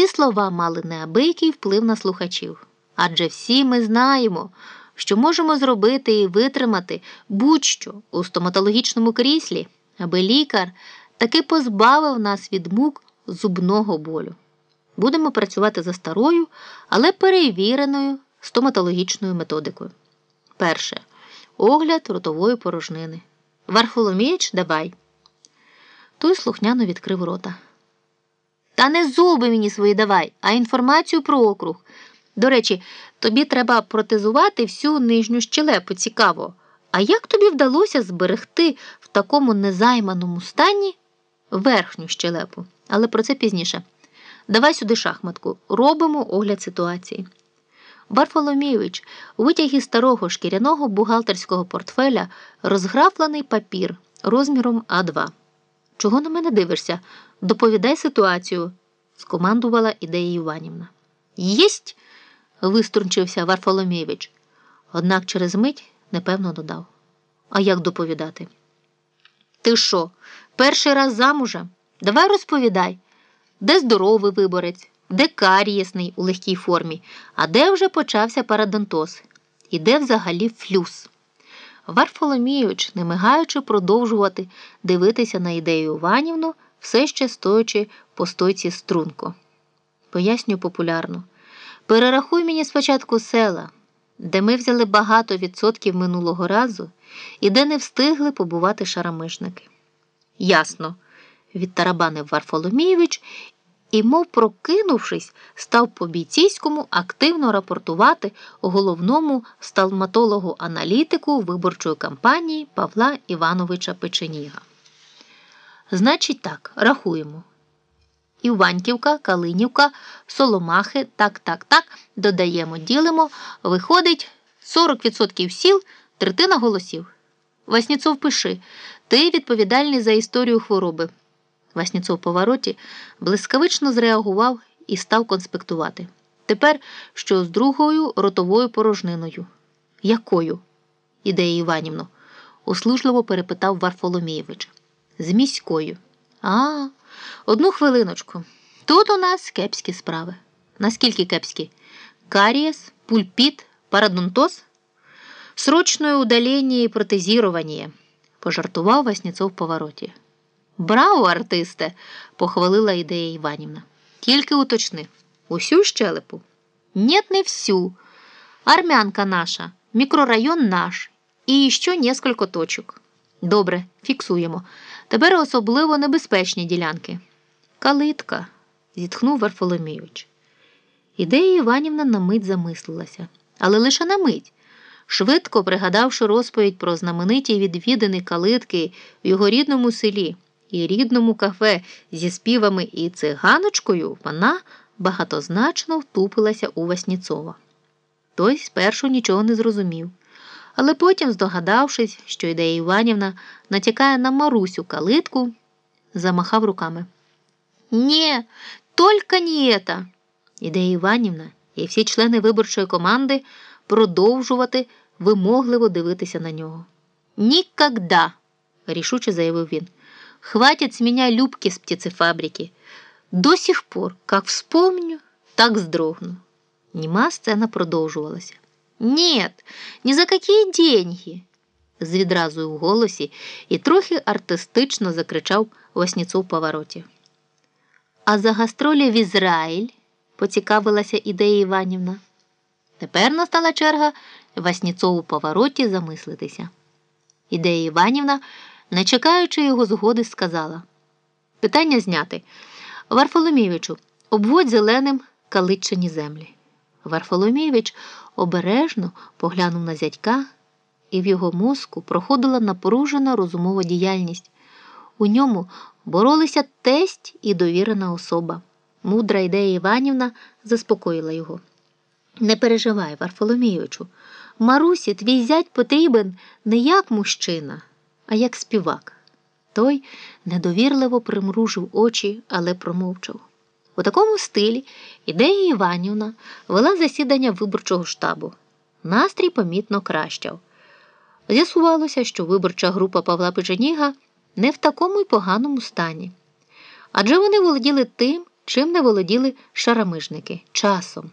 ці слова мали неабиякий вплив на слухачів. Адже всі ми знаємо, що можемо зробити і витримати будь-що у стоматологічному кріслі, аби лікар таки позбавив нас від мук зубного болю. Будемо працювати за старою, але перевіреною стоматологічною методикою. Перше. Огляд ротової порожнини. Варфоломіч, давай. Той слухняно відкрив рота. Та не зуби мені свої давай, а інформацію про округ. До речі, тобі треба протезувати всю нижню щелепу, цікаво. А як тобі вдалося зберегти в такому незайманому стані верхню щелепу? Але про це пізніше. Давай сюди шахматку, робимо огляд ситуації. Варфоломійович витяг із старого шкіряного бухгалтерського портфеля розграфлений папір розміром А2. Чого на мене дивишся? Доповідай ситуацію, скомандувала ідея Іванівна. Єсть. виструнчився Варфоломійович. Однак через мить непевно додав. А як доповідати? Ти що, перший раз замужем? Давай розповідай, де здоровий виборець, де карієсний у легкій формі, а де вже почався парадонтоз, і де взагалі флюс. Варфоломійович, не мигаючи, продовжувати дивитися на ідею Іванівну, все ще стоячи по стойці струнко. Пояснюю популярно. Перерахуй мені спочатку села, де ми взяли багато відсотків минулого разу і де не встигли побувати шарамишники. Ясно, відтарабанив Варфоломійович і, мов прокинувшись, став по бійційському активно рапортувати головному сталматологу-аналітику виборчої кампанії Павла Івановича Печеніга. Значить, так, рахуємо. Іваньківка, Калинівка, Соломахи, так, так, так, додаємо, ділимо, виходить 40% сіл, третина голосів. Васніцов пиши, ти відповідальний за історію хвороби. Васніцов в повороті блискавично зреагував і став конспектувати. Тепер що з другою ротовою порожниною. Якою? ідея Іванівно, услужливо перепитав Варфоломійович. З міською. А, одну хвилиночку. Тут у нас кепські справи. Наскільки кепські? Карієс, пульпіт, парадонтоз? Срочное удаление і протезірування, пожартував Васніцов в повороті. Браво, артисте! похвалила ідея Іванівна. Тільки уточни. Усю щелепу? Нет, не всю. Армянка наша, мікрорайон наш і ще несколько точок. Добре, фіксуємо. Тепер особливо небезпечні ділянки. Калитка, зітхнув Варфоломійович. Ідея Іванівна на мить замислилася, але лише на мить. Швидко пригадавши розповідь про знамениті відвідини калитки в його рідному селі і рідному кафе зі співами і циганочкою, вона багатозначно втупилася у Васніцова. Той спершу нічого не зрозумів, але потім, здогадавшись, що ідея Іванівна натякає на Марусю калитку, замахав руками. Ні, тільки не это!» Ідея Іванівна і всі члени виборчої команди продовжувати вимогливо дивитися на нього. Нікогда, рішуче заявив він. Хватит с меня любки с птицефабрики. До сих пор, как вспомню, так вздрогну. Німа сцена продовжувалася. Нет, ні за які деньги, з відразою в голосі і трохи артистично закричав Васніцов в повороті. А за гастролі в Ізраїль, поцікавилася ідея Іванівна. Тепер настала черга Васніцову повороті замислитися. Ідея Іванівна, не чекаючи його згоди, сказала Питання зняти. Варфоломійовичу, обводь зеленим калитчині землі. Варфоломійович обережно поглянув на зятька, і в його мозку проходила напружена розумова діяльність. У ньому боролися тесть і довірена особа. Мудра ідея Іванівна заспокоїла його. Не переживай, Варфоломійовичу. Марусі, твій зять потрібен не як мужчина, а як співак. Той недовірливо примружив очі, але промовчав. У такому стилі ідея Іванівна вела засідання виборчого штабу. Настрій помітно кращав. З'ясувалося, що виборча група Павла Печеніга не в такому й поганому стані. Адже вони володіли тим, чим не володіли шарамижники часом.